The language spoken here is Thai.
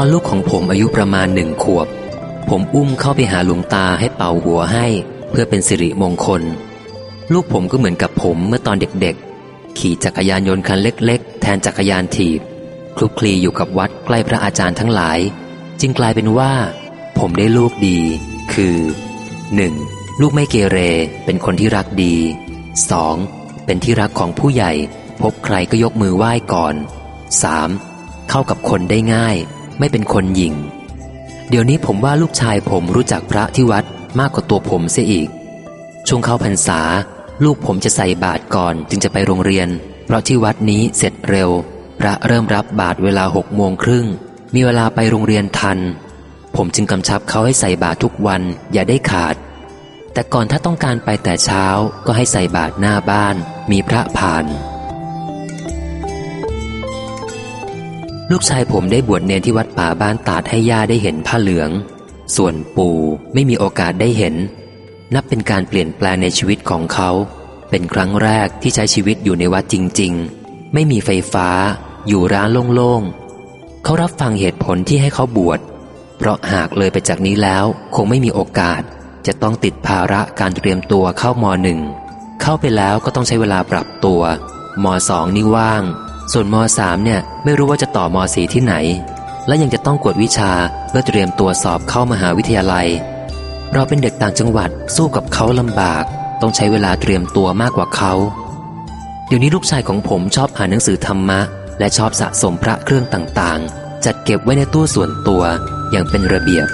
ตอนลูกของผมอายุประมาณหนึ่งขวบ ผมอุ้มเข้าไปหาหลวงตาให้เป่าหัวให้ เพื่อเป็นสิริมงคล ลูกผมก็เหมือนกับผมเมื่อตอนเด็กๆ ขี่จักรยานยนต์คันเล็ก ๆ แทนจักรยานถีบคลุกคลีอยู่กับวัดใกล้พระอาจารย์ทั้งหลาย จึงกลายเป็นว่า ผมได้ลูกดี คือ 1. ลูกไม่เกเร เป็นคนที่รักดี 2. เป็นที่รักของผู้ใหญ่ พบใครก็ยกมือไหว้ก่อน 3. เข้ากับคนได้ง่าย ไม่เป็นคนหยิ่ง เดี๋ยวนี้ผมว่าลูกชายผมรู้จักพระที่วัดมากกว่าตัวผมเสียอีก ช่วงเข้าพรรษา ลูกผมจะใส่บาตรก่อนจึงจะไปโรงเรียน เพราะที่วัดนี้เสร็จเร็ว พระเริ่มรับบาตรเวลาหกโมงครึ่ง มีเวลาไปโรงเรียนทัน ผมจึงกำชับเขาให้ใส่บาตรทุกวันอย่าได้ขาด แต่ก่อนถ้าต้องการไปแต่เช้าก็ให้ใส่บาตรหน้าบ้าน มีพระผ่าน ลูกชายผมได้บวชเนรที่วัดป่าบ้านตาดให้ย่าได้เห็นผ้าเหลือง ส่วนปู่ไม่มีโอกาสได้เห็น นับเป็นการเปลี่ยนแปลงในชีวิตของเขา เป็นครั้งแรกที่ใช้ชีวิตอยู่ในวัดจริง ๆ ไม่มีไฟฟ้า อยู่ร้านโล่งๆเขารับฟังเหตุผลที่ให้เขาบวชเพราะหากเลยไปจากนี้แล้วคงไม่มีโอกาส จะต้องติดภาระการเตรียมตัวเข้ามหนึ่งเข้าไปแล้วก็ต้องใช้เวลาปรับตัวมสองนี่ว่าง ส่วนมสามเนี่ยไม่รู้ว่าจะต่อมสีที่ไหน และยังจะต้องกวดวิชาเพื่อเตรียมตัวสอบเข้ามหาวิทยาลัย เราเป็นเด็กต่างจังหวัดสู้กับเขาลำบาก ต้องใช้เวลาเตรียมตัวมากกว่าเขา เดี๋ยวนี้ลูกชายของผมชอบอ่านหนังสือธรรมะ และชอบสะสมพระเครื่องต่างๆ จัดเก็บไว้ในตู้ส่วนตัวอย่างเป็นระเบียบ